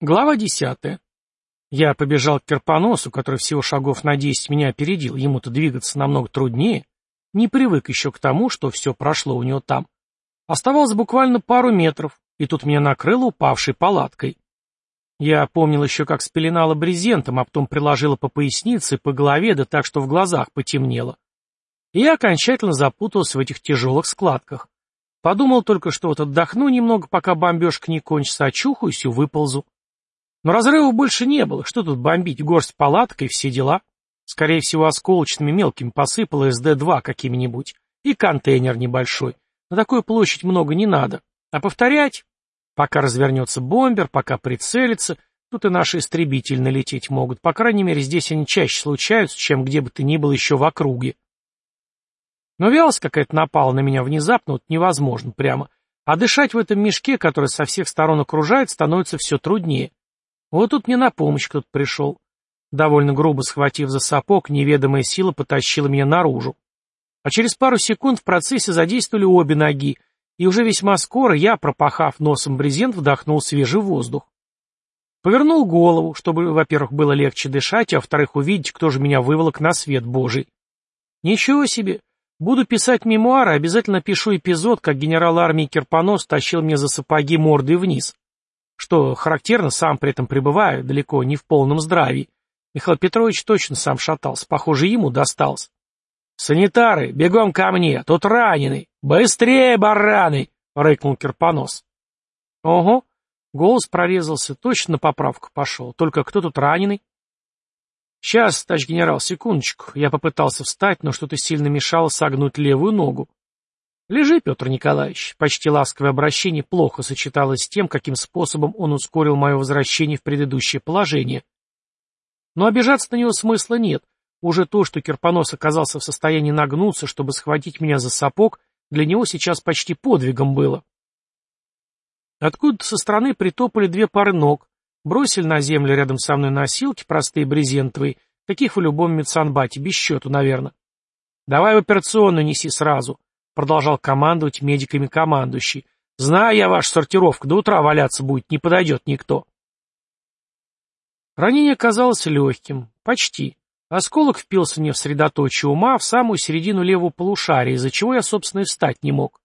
Глава десятая. Я побежал к Керпоносу, который всего шагов на десять меня опередил, ему-то двигаться намного труднее. Не привык еще к тому, что все прошло у него там. Оставалось буквально пару метров, и тут меня накрыло упавшей палаткой. Я помнил еще, как спеленало брезентом, а потом приложила по пояснице по голове, да так, что в глазах потемнело. И я окончательно запутался в этих тяжелых складках. Подумал только, что вот отдохну немного, пока бомбежка не кончится, очухаюсь и выползу. Но разрывов больше не было, что тут бомбить, горсть палатка и все дела. Скорее всего, осколочными мелкими посыпало СД-2 какими-нибудь. И контейнер небольшой. На такую площадь много не надо. А повторять? Пока развернется бомбер, пока прицелится, тут и наши истребители налететь могут. По крайней мере, здесь они чаще случаются, чем где бы то ни было еще в округе. Но вялость какая-то напала на меня внезапно, вот невозможно прямо. А дышать в этом мешке, который со всех сторон окружает, становится все труднее. Вот тут мне на помощь кто-то пришел. Довольно грубо схватив за сапог, неведомая сила потащила меня наружу. А через пару секунд в процессе задействовали обе ноги, и уже весьма скоро я, пропахав носом брезент, вдохнул свежий воздух. Повернул голову, чтобы, во-первых, было легче дышать, а во-вторых, увидеть, кто же меня выволок на свет Божий. Ничего себе! Буду писать мемуары, обязательно пишу эпизод, как генерал армии Кирпонос тащил мне за сапоги мордой вниз. Что характерно, сам при этом пребываю, далеко не в полном здравии. Михаил Петрович точно сам шатался, похоже, ему достался. «Санитары, бегом ко мне, тут раненый! Быстрее, бараны!» — рыкнул Кирпонос. «Ого!» — голос прорезался, точно на поправку пошел. «Только кто тут раненый?» «Сейчас, товарищ генерал, секундочку». Я попытался встать, но что-то сильно мешало согнуть левую ногу. «Лежи, Петр Николаевич». Почти ласковое обращение плохо сочеталось с тем, каким способом он ускорил мое возвращение в предыдущее положение. Но обижаться на него смысла нет. Уже то, что Кирпонос оказался в состоянии нагнуться, чтобы схватить меня за сапог, для него сейчас почти подвигом было. Откуда-то со стороны притопали две пары ног, бросили на землю рядом со мной носилки, простые брезентовые, таких в любом медсанбате, без счету, наверное. «Давай в операционную неси сразу», — продолжал командовать медиками командующий. «Знаю я вашу сортировку, до утра валяться будет, не подойдет никто». Ранение казалось легким, почти. Осколок впился мне в средоточие ума, в самую середину левого полушария, из-за чего я, собственно, и встать не мог.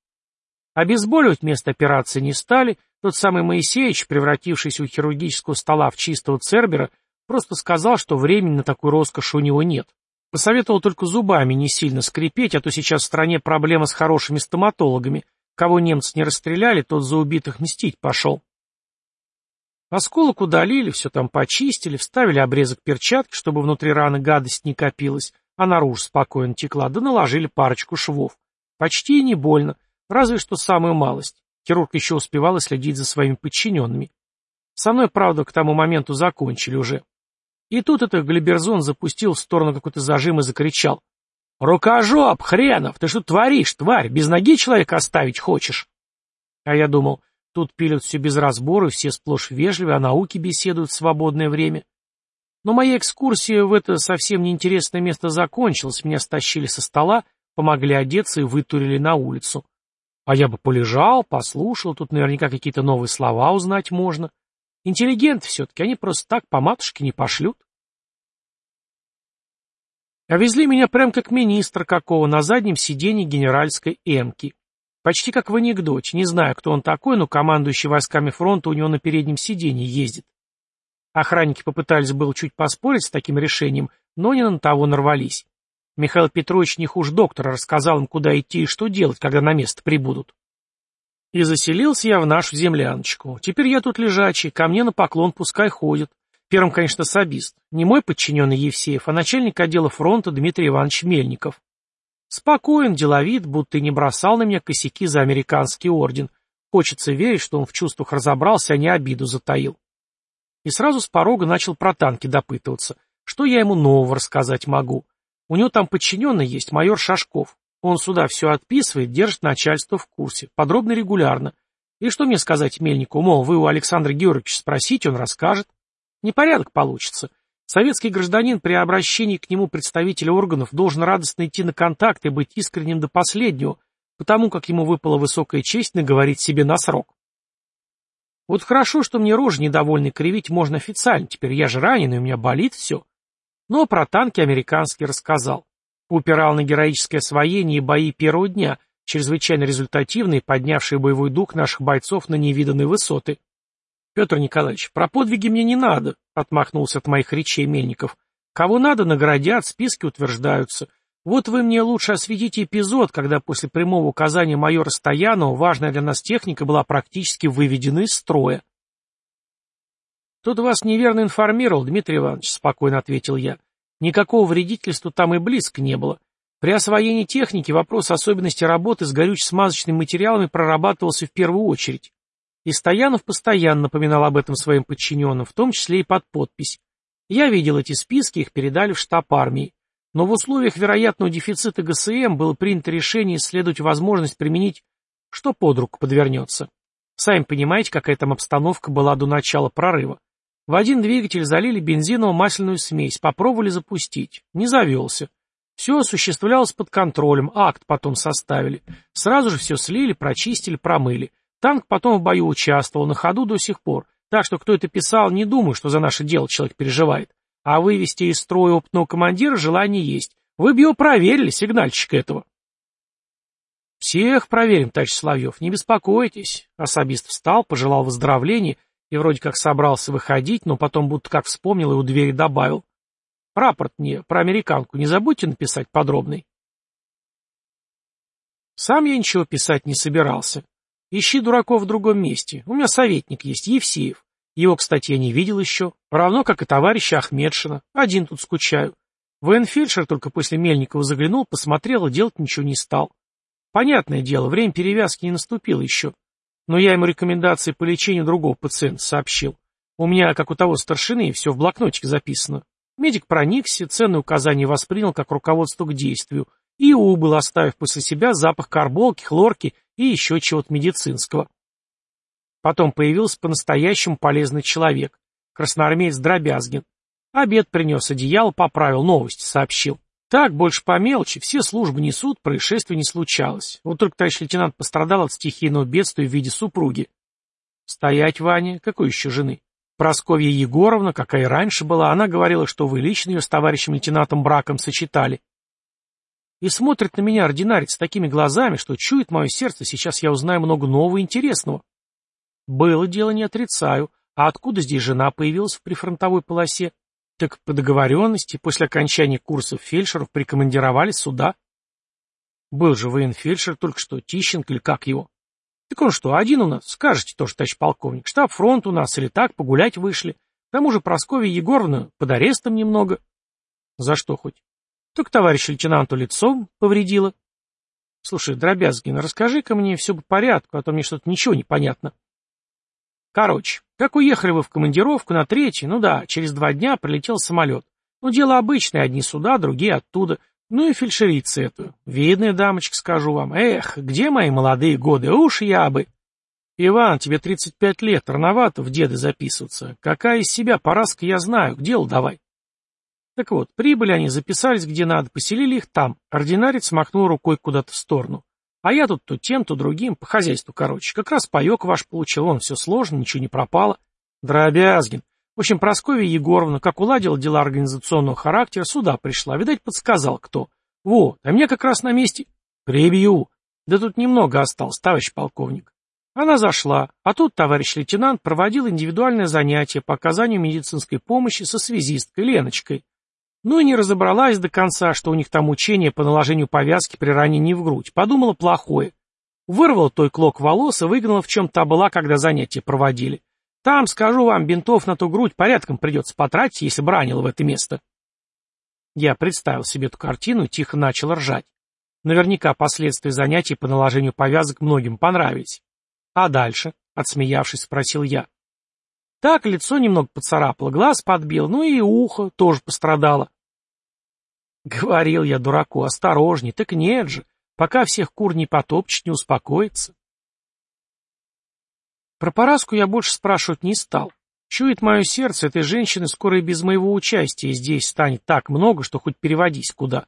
Обезболивать место операции не стали, тот самый Моисеевич, превратившийся у хирургического стола в чистого цербера, просто сказал, что времени на такую роскошь у него нет. Посоветовал только зубами не сильно скрипеть, а то сейчас в стране проблема с хорошими стоматологами. Кого немцы не расстреляли, тот за убитых мстить пошел. Осколок удалили, все там почистили, вставили обрезок перчатки, чтобы внутри раны гадость не копилась, а наружу спокойно текла, да наложили парочку швов. Почти не больно, разве что самую малость. Хирург еще успевал следить за своими подчиненными. Со мной, правда, к тому моменту закончили уже. И тут этот Глиберзон запустил в сторону какой-то зажим и закричал. «Рукожоп, хренов, ты что творишь, тварь, без ноги человека оставить хочешь?» А я думал, Тут пилят все без разбора, все сплошь вежливы, о науке беседуют в свободное время. Но моя экскурсия в это совсем неинтересное место закончилась, меня стащили со стола, помогли одеться и вытурили на улицу. А я бы полежал, послушал, тут наверняка какие-то новые слова узнать можно. Интеллигенты все-таки, они просто так по матушке не пошлют. А везли меня прям как министр какого на заднем сиденье генеральской эмки. Почти как в анекдоте. Не знаю, кто он такой, но командующий войсками фронта у него на переднем сиденье ездит. Охранники попытались было чуть поспорить с таким решением, но не на того нарвались. Михаил Петрович не хуже доктора рассказал им, куда идти и что делать, когда на место прибудут. И заселился я в нашу земляночку. Теперь я тут лежачий, ко мне на поклон пускай ходит. Первым, конечно, сабист. Не мой подчиненный Евсеев, а начальник отдела фронта Дмитрий Иванович Мельников. Спокоен, деловит, будто и не бросал на меня косяки за американский орден. Хочется верить, что он в чувствах разобрался, а не обиду затаил. И сразу с порога начал про танки допытываться. Что я ему нового рассказать могу? У него там подчиненный есть, майор Шашков. Он сюда все отписывает, держит начальство в курсе, подробно регулярно. И что мне сказать Мельнику, мол, вы у Александра Георгиевича спросите, он расскажет. Непорядок получится. Советский гражданин при обращении к нему представителя органов должен радостно идти на контакт и быть искренним до последнего, потому как ему выпала высокая честь наговорить себе на срок. Вот хорошо, что мне рожи недовольный кривить можно официально, теперь я же раненый, у меня болит все. Но про танки американский рассказал. Упирал на героическое освоение и бои первого дня, чрезвычайно результативные, поднявшие боевой дух наших бойцов на невиданные высоты. Петр Николаевич, про подвиги мне не надо, отмахнулся от моих речей Мельников. Кого надо, наградят, списки утверждаются. Вот вы мне лучше осветите эпизод, когда после прямого указания майора Стоянова важная для нас техника была практически выведена из строя. «Тут вас неверно информировал, Дмитрий Иванович», — спокойно ответил я. «Никакого вредительства там и близко не было. При освоении техники вопрос особенностей работы с горюче-смазочными материалами прорабатывался в первую очередь. И Стоянов постоянно напоминал об этом своим подчиненным, в том числе и под подпись. Я видел эти списки, их передали в штаб армии. Но в условиях вероятного дефицита ГСМ было принято решение исследовать возможность применить, что под руку подвернется. Сами понимаете, какая там обстановка была до начала прорыва. В один двигатель залили бензиново-масляную смесь, попробовали запустить. Не завелся. Все осуществлялось под контролем, акт потом составили. Сразу же все слили, прочистили, промыли. Танк потом в бою участвовал, на ходу до сих пор. Так что кто это писал, не думаю, что за наше дело человек переживает. А вывести из строя опытного командира желание есть. Вы бы его проверили, сигнальчик этого. Всех проверим, товарищ Соловьев, не беспокойтесь. Особист встал, пожелал выздоровления и вроде как собрался выходить, но потом будто как вспомнил и у двери добавил. Рапорт мне про американку не забудьте написать подробный. Сам я ничего писать не собирался. Ищи дураков в другом месте. У меня советник есть, Евсеев. Его, кстати, я не видел еще, равно как и товарища Ахмедшина. Один тут скучаю. Военфельдшер только после Мельникова заглянул, посмотрел и делать ничего не стал. Понятное дело, время перевязки не наступило еще. Но я ему рекомендации по лечению другого пациента сообщил. У меня, как у того старшины, все в блокнотике записано. Медик проникся, ценные указания воспринял как руководство к действию и убыл, оставив после себя запах карболки, хлорки и еще чего-то медицинского. Потом появился по-настоящему полезный человек, красноармеец Дробязгин. Обед принес, одеяло поправил, новости сообщил. Так, больше по мелочи, все службы несут, происшествий не случалось. Вот только товарищ лейтенант пострадал от стихийного бедствия в виде супруги. Стоять, Ваня, какой еще жены? Просковья Егоровна, какая раньше была, она говорила, что вы лично ее с товарищем лейтенантом браком сочетали. И смотрит на меня ординарец с такими глазами, что чует мое сердце, сейчас я узнаю много нового и интересного. Было дело, не отрицаю. А откуда здесь жена появилась в прифронтовой полосе? Так по договоренности, после окончания курсов фельдшеров прикомандировали сюда. Был же военфельдшер только что, Тищенко или как его. Так он что, один у нас? Скажете тоже, товарищ полковник. Штаб-фронт у нас или так, погулять вышли. К тому же Прасковья Егоровна под арестом немного. За что хоть? Так товарищ лейтенанту лицом повредила. Слушай, Дробязгин, расскажи-ка мне все по порядку, а то мне что-то ничего не понятно. Короче, как уехали вы в командировку на третий, ну да, через два дня прилетел самолет. Ну, дело обычное, одни сюда, другие оттуда. Ну и фельдшерица эту. Видная дамочка, скажу вам. Эх, где мои молодые годы? Уж я бы. Иван, тебе 35 лет, рановато в деды записываться. Какая из себя поразка, я знаю, к делу давай. Так вот, прибыли они, записались где надо, поселили их там. Ординарец махнул рукой куда-то в сторону. А я тут то тем, то другим, по хозяйству, короче. Как раз паек ваш получил, он все сложно, ничего не пропало. Дробязгин. В общем, Прасковья Егоровна, как уладила дела организационного характера, сюда пришла. Видать, подсказал кто. Вот, а мне как раз на месте... Прибью. Да тут немного осталось, товарищ полковник. Она зашла, а тут товарищ лейтенант проводил индивидуальное занятие по оказанию медицинской помощи со связисткой Леночкой. Ну и не разобралась до конца, что у них там учение по наложению повязки при ранении в грудь. Подумала плохое. Вырвала той клок волос и выгнала в чем та была, когда занятия проводили. Там, скажу вам, бинтов на ту грудь порядком придется потратить, если бы в это место. Я представил себе эту картину и тихо начал ржать. Наверняка последствия занятий по наложению повязок многим понравились. А дальше, отсмеявшись, спросил я. Так лицо немного поцарапало, глаз подбил, ну и ухо тоже пострадало. Говорил я дураку, осторожней, так нет же, пока всех кур не потопчет, не успокоится. Про Параску я больше спрашивать не стал. Чует мое сердце, этой женщины скоро и без моего участия здесь станет так много, что хоть переводись куда.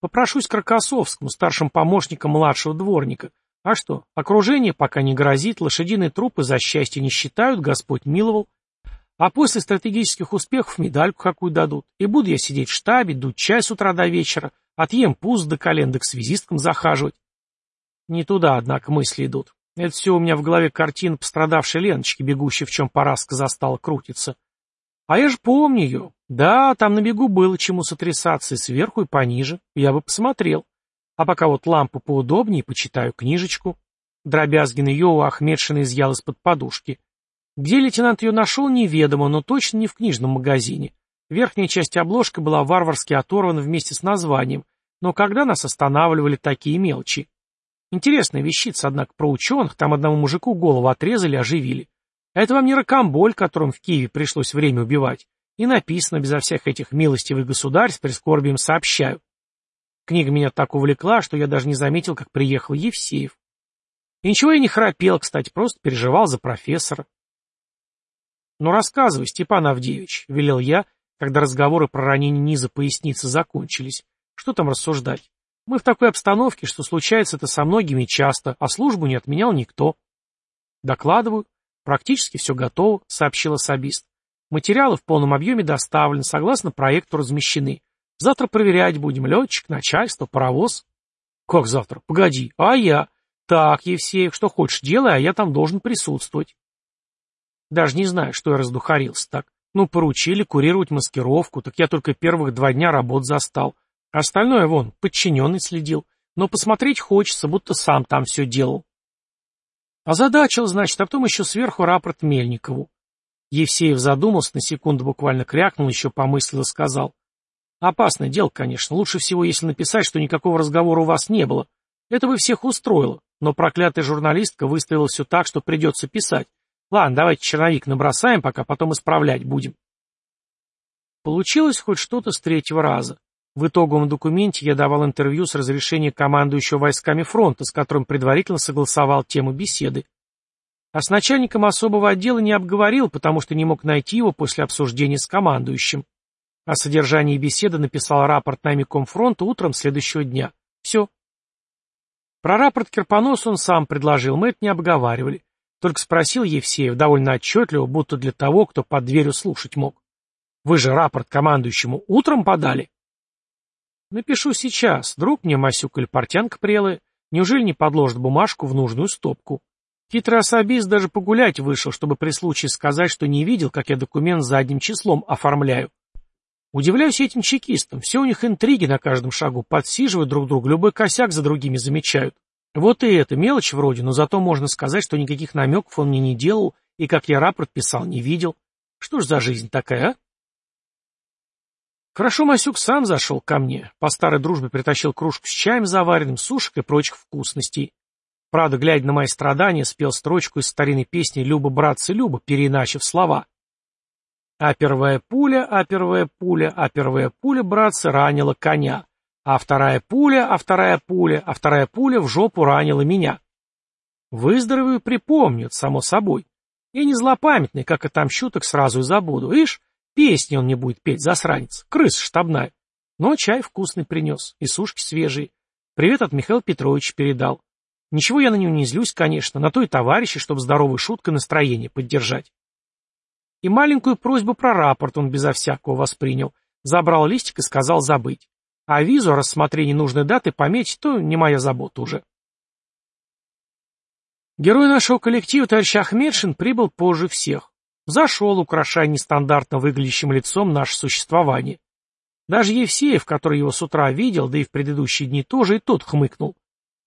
Попрошусь к Рокоссовскому, старшим помощником младшего дворника. А что, окружение пока не грозит, лошадиные трупы за счастье не считают, Господь миловал. А после стратегических успехов медальку какую дадут. И буду я сидеть в штабе, дуть чай с утра до вечера, отъем пуст до колен, да к связисткам захаживать. Не туда, однако, мысли идут. Это все у меня в голове картина пострадавшей Леночки, бегущей в чем Параска застала крутиться. А я же помню ее. Да, там на бегу было чему сотрясаться и сверху, и пониже. Я бы посмотрел. А пока вот лампу поудобнее, почитаю книжечку. Дробязгин ее у Ахмедшина изъял из-под подушки. Где лейтенант ее нашел, неведомо, но точно не в книжном магазине. Верхняя часть обложки была варварски оторвана вместе с названием, но когда нас останавливали такие мелочи? Интересная вещица, однако, про ученых, там одному мужику голову отрезали, оживили. А это вам не ракомболь, которым в Киеве пришлось время убивать. И написано безо всех этих милостивых государь с прискорбием сообщаю. Книга меня так увлекла, что я даже не заметил, как приехал Евсеев. И ничего я не храпел, кстати, просто переживал за профессора. «Ну, рассказывай, Степан Авдеевич», — велел я, когда разговоры про ранение низа поясницы закончились. «Что там рассуждать? Мы в такой обстановке, что случается это со многими часто, а службу не отменял никто». «Докладываю. Практически все готово», — сообщил особист. «Материалы в полном объеме доставлены, согласно проекту размещены. Завтра проверять будем. Летчик, начальство, паровоз». «Как завтра? Погоди. А я?» «Так, Евсеев, что хочешь делай, а я там должен присутствовать». Даже не знаю, что я раздухарился так. Ну, поручили курировать маскировку, так я только первых два дня работ застал. Остальное, вон, подчиненный следил. Но посмотреть хочется, будто сам там все делал. Озадачил, значит, а потом еще сверху рапорт Мельникову. Евсеев задумался, на секунду буквально крякнул, еще помыслил и сказал. Опасное дело, конечно. Лучше всего, если написать, что никакого разговора у вас не было. Это бы всех устроило. Но проклятая журналистка выставила все так, что придется писать. Ладно, давайте черновик набросаем, пока потом исправлять будем. Получилось хоть что-то с третьего раза. В итоговом документе я давал интервью с разрешения командующего войсками фронта, с которым предварительно согласовал тему беседы. А с начальником особого отдела не обговорил, потому что не мог найти его после обсуждения с командующим. О содержании беседы написал рапорт намеком фронта утром следующего дня. Все. Про рапорт Кирпонос он сам предложил, мы это не обговаривали. Только спросил Евсеев довольно отчетливо, будто для того, кто под дверью слушать мог. Вы же рапорт командующему утром подали? Напишу сейчас. Друг мне Масюк или портянка прелая. Неужели не подложит бумажку в нужную стопку? Хитрый особист даже погулять вышел, чтобы при случае сказать, что не видел, как я документ задним числом оформляю. Удивляюсь этим чекистам. Все у них интриги на каждом шагу, подсиживают друг друга, любой косяк за другими замечают. Вот и это, мелочь вроде, но зато можно сказать, что никаких намеков он мне не делал, и как я рапорт писал, не видел. Что ж за жизнь такая, а? Хорошо Масюк сам зашел ко мне, по старой дружбе притащил кружку с чаем заваренным, сушек и прочих вкусностей. Правда, глядя на мои страдания, спел строчку из старинной песни «Люба, братцы, Люба», переиначив слова. А первая пуля, а первая пуля, а первая пуля, братцы, ранила коня. А вторая пуля, а вторая пуля, а вторая пуля в жопу ранила меня. Выздоровею припомнят, само собой. Я не злопамятный, как отомщу, так сразу и забуду. Ишь, песни он не будет петь, засранец, крыс штабная. Но чай вкусный принес, и сушки свежие. Привет от Михаила Петровича передал. Ничего я на него не злюсь, конечно, на то и товарищи, чтобы здоровой шуткой настроение поддержать. И маленькую просьбу про рапорт он безо всякого воспринял. Забрал листик и сказал забыть. А визу о рассмотрении нужной даты пометить, то не моя забота уже. Герой нашего коллектива, товарищ Ахмедшин, прибыл позже всех. Зашел, украшая нестандартно выглядящим лицом наше существование. Даже Евсеев, который его с утра видел, да и в предыдущие дни тоже, и тот хмыкнул.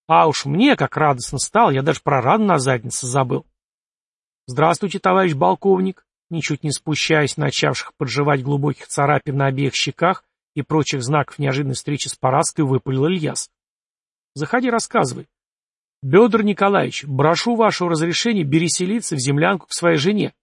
А уж мне как радостно стало, я даже про рану на заднице забыл. «Здравствуйте, товарищ полковник!» Ничуть не спущаясь, начавших подживать глубоких царапин на обеих щеках, и прочих знаков неожиданной встречи с Параской выпалил Ильяс. «Заходи, рассказывай». «Бедр Николаевич, прошу вашего разрешения переселиться в землянку к своей жене».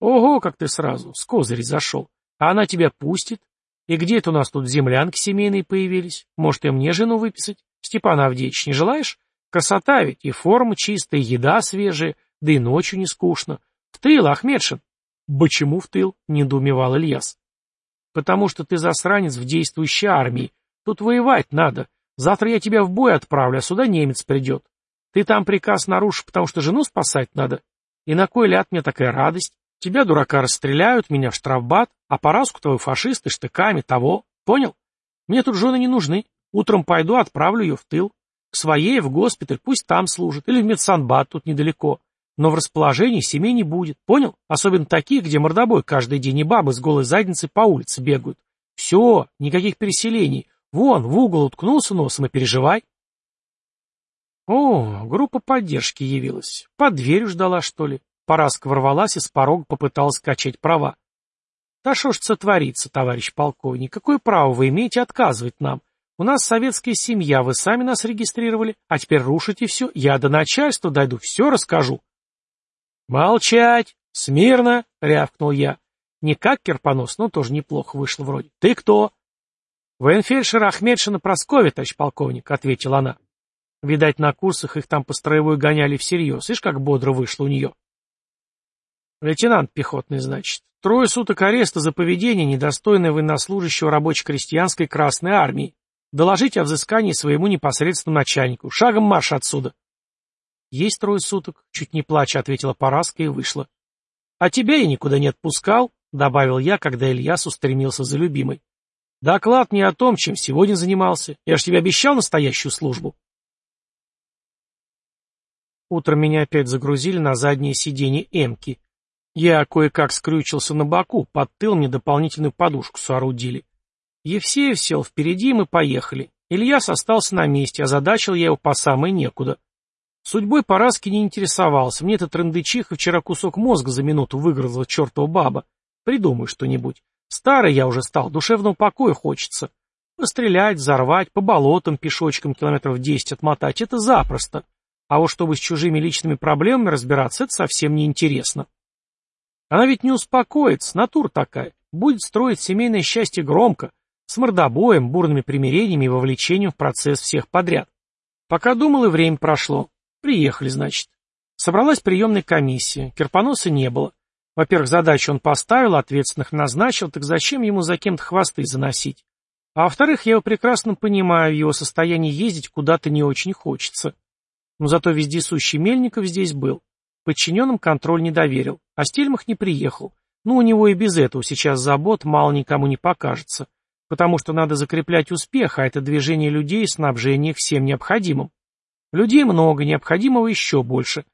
«Ого, как ты сразу, с козырей зашел. А она тебя пустит? И где это у нас тут землянки семейные появились? Может, и мне жену выписать? Степан Авдеевич, не желаешь? Красота ведь, и форма чистая, и еда свежая, да и ночью не скучно. В тыл, Ахмедшин». «Почему в тыл?» — недоумевал Ильяс. Потому что ты засранец в действующей армии. Тут воевать надо. Завтра я тебя в бой отправлю, а сюда немец придет. Ты там приказ нарушишь, потому что жену спасать надо? И на кой ляд мне такая радость? Тебя, дурака, расстреляют, меня в штрафбат, а Параску твою фашисты штыками того. Понял? Мне тут жены не нужны. Утром пойду, отправлю ее в тыл. К своей, в госпиталь, пусть там служит. Или в медсанбат, тут недалеко. Но в расположении семей не будет. Понял? Особенно таких, где мордобой каждый день и бабы с голой задницей по улице бегают. Все, никаких переселений. Вон, в угол уткнулся носом и переживай. О, группа поддержки явилась. Под дверью ждала, что ли? Параска ворвалась и с порога попыталась качать права. Да что ж сотворится, товарищ полковник, какое право вы имеете отказывать нам? У нас советская семья, вы сами нас регистрировали, а теперь рушите все, я до начальства дойду, все расскажу. Молчать! Смирно! — рявкнул я. Не как Керпонос, но тоже неплохо вышло вроде. Ты кто? Военфельдшер Ахмедшина Прасковья, товарищ полковник, — ответила она. Видать, на курсах их там по строевой гоняли всерьез. Ишь, как бодро вышло у нее. Лейтенант пехотный, значит. Трое суток ареста за поведение, недостойное военнослужащего рабоче-крестьянской Красной Армии. Доложите о взыскании своему непосредственному начальнику. Шагом марш отсюда. Есть трое суток, чуть не плача, ответила Параска и вышла. А тебя я никуда не отпускал, добавил я, когда Ильяс устремился за любимой. Доклад не о том, чем сегодня занимался. Я ж тебе обещал настоящую службу. Утром меня опять загрузили на заднее сиденье «Эмки». Я кое-как скрючился на боку, под тыл мне дополнительную подушку соорудили. Евсеев сел впереди, и мы поехали. Ильяс остался на месте, озадачил я его по самой некуда. Судьбой Параски не интересовался, мне этот рындычиха вчера кусок мозга за минуту выгрызла чертова баба. Придумай что-нибудь. Старый я уже стал, душевного покоя хочется. Пострелять, взорвать, по болотам пешочком километров десять отмотать — это запросто. А вот чтобы с чужими личными проблемами разбираться, это совсем не интересно. Она ведь не успокоится, натура такая. Будет строить семейное счастье громко, с мордобоем, бурными примирениями и вовлечением в процесс всех подряд. Пока думал, и время прошло. Приехали, значит. Собралась приемная комиссия. Керпоноса не было. Во-первых, задачу он поставил, ответственных назначил, так зачем ему за кем-то хвосты заносить? А во-вторых, я его прекрасно понимаю, в его состоянии ездить куда-то не очень хочется. Но зато вездесущий Мельников здесь был. Подчиненным контроль не доверил, а Стельмах не приехал. Ну, у него и без этого сейчас забот мало никому не покажется. Потому что надо закреплять успех, а это движение людей и снабжение всем необходимым. Людей много, необходимого еще больше.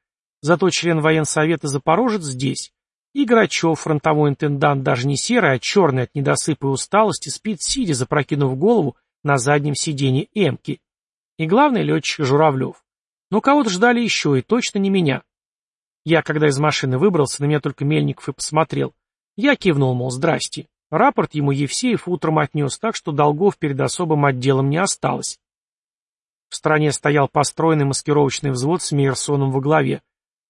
Зато член военсовета Запорожец здесь. И Грачев, фронтовой интендант, даже не серый, а черный от недосыпа и усталости, спит сидя, запрокинув голову на заднем сиденье эмки. И главный летчик Журавлев. Но кого-то ждали еще, и точно не меня. Я, когда из машины выбрался, на меня только Мельников и посмотрел. Я кивнул, мол, здрасте. Рапорт ему Евсеев утром отнес так, что долгов перед особым отделом не осталось. В стране стоял построенный маскировочный взвод с Мейерсоном во главе.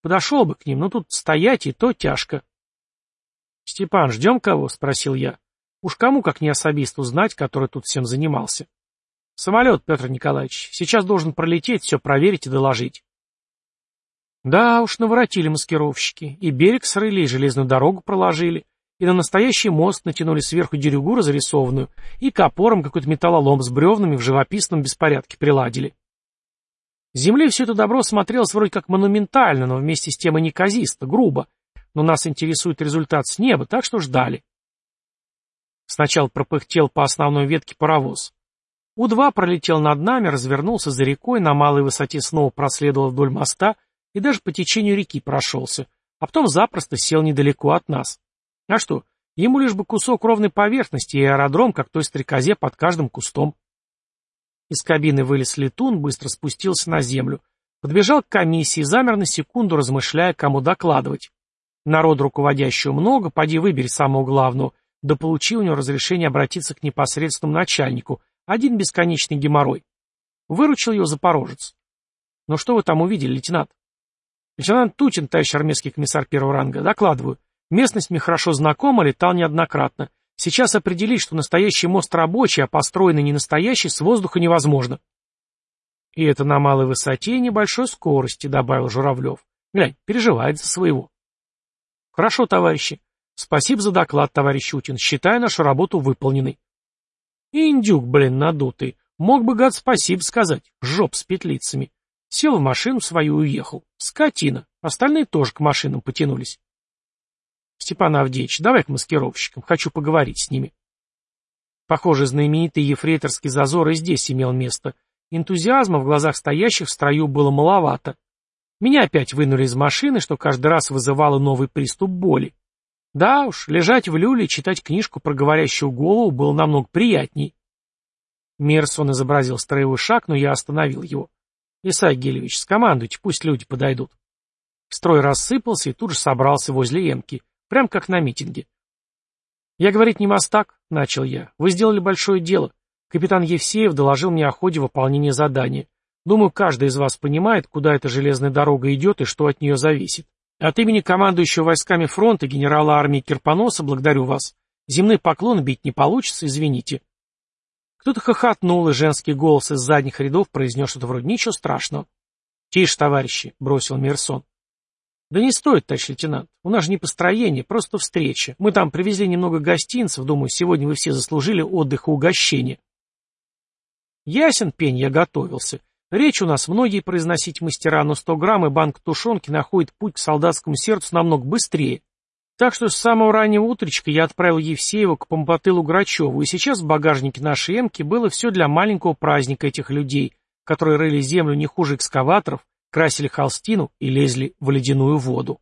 Подошел бы к ним, но тут стоять и то тяжко. — Степан, ждем кого? — спросил я. Уж кому, как не особисту, знать, который тут всем занимался. Самолет, Петр Николаевич. Сейчас должен пролететь, все проверить и доложить. Да уж, наворотили маскировщики. И берег срыли, и железную дорогу проложили, и на настоящий мост натянули сверху дерюгу разрисованную, и к опорам какой-то металлолом с бревнами в живописном беспорядке приладили. С земли все это добро смотрелось вроде как монументально, но вместе с тем и неказисто, грубо. Но нас интересует результат с неба, так что ждали. Сначала пропыхтел по основной ветке паровоз. У-2 пролетел над нами, развернулся за рекой, на малой высоте снова проследовал вдоль моста и даже по течению реки прошелся, а потом запросто сел недалеко от нас. А что, ему лишь бы кусок ровной поверхности и аэродром, как той стрекозе под каждым кустом. Из кабины вылез летун, быстро спустился на землю, подбежал к комиссии замер на секунду, размышляя, кому докладывать. Народ руководящего много, поди выбери самого главного, да получи у него разрешение обратиться к непосредственному начальнику, один бесконечный геморрой. Выручил его запорожец. Ну что вы там увидели, лейтенант? Лейтенант Тутин, товарищ армейский комиссар первого ранга, докладываю. Местность мне хорошо знакома, летал неоднократно. Сейчас определить, что настоящий мост рабочий, а построенный не настоящий, с воздуха невозможно. И это на малой высоте и небольшой скорости, добавил Журавлев. Глянь, переживает за своего. Хорошо, товарищи. Спасибо за доклад, товарищ Утин. Считаю нашу работу выполненной. Индюк, блин, надутый. Мог бы, гад, спасибо сказать. Жоп с петлицами. Сел в машину свою и уехал. Скотина. Остальные тоже к машинам потянулись. Степан Авдеевич, давай к маскировщикам. Хочу поговорить с ними. Похоже, знаменитый ефрейторский зазор и здесь имел место. Энтузиазма в глазах стоящих в строю было маловато. Меня опять вынули из машины, что каждый раз вызывало новый приступ боли. Да уж, лежать в люле и читать книжку про говорящую голову было намного приятней. Мерсон изобразил строевой шаг, но я остановил его. «Исаак Гелевич, скомандуйте, пусть люди подойдут». Строй рассыпался и тут же собрался возле Эмки, прям как на митинге. «Я говорить не мастак», — начал я. «Вы сделали большое дело. Капитан Евсеев доложил мне о ходе выполнения задания. Думаю, каждый из вас понимает, куда эта железная дорога идет и что от нее зависит. От имени командующего войсками фронта генерала армии Кирпоноса благодарю вас. Земный поклон бить не получится, извините. Кто-то хохотнул, и женский голос из задних рядов произнес что-то вроде «Ничего страшного». «Тише, товарищи», — бросил Мерсон. «Да не стоит, товарищ лейтенант. У нас же не построение, просто встреча. Мы там привезли немного гостинцев, думаю, сегодня вы все заслужили отдых и угощение». Ясен пень, я готовился. Речь у нас многие произносить мастера, но 100 грамм и банк тушенки находит путь к солдатскому сердцу намного быстрее. Так что с самого раннего утречка я отправил Евсеева к Помпотылу Грачеву, и сейчас в багажнике нашей эмки было все для маленького праздника этих людей, которые рыли землю не хуже экскаваторов, красили холстину и лезли в ледяную воду.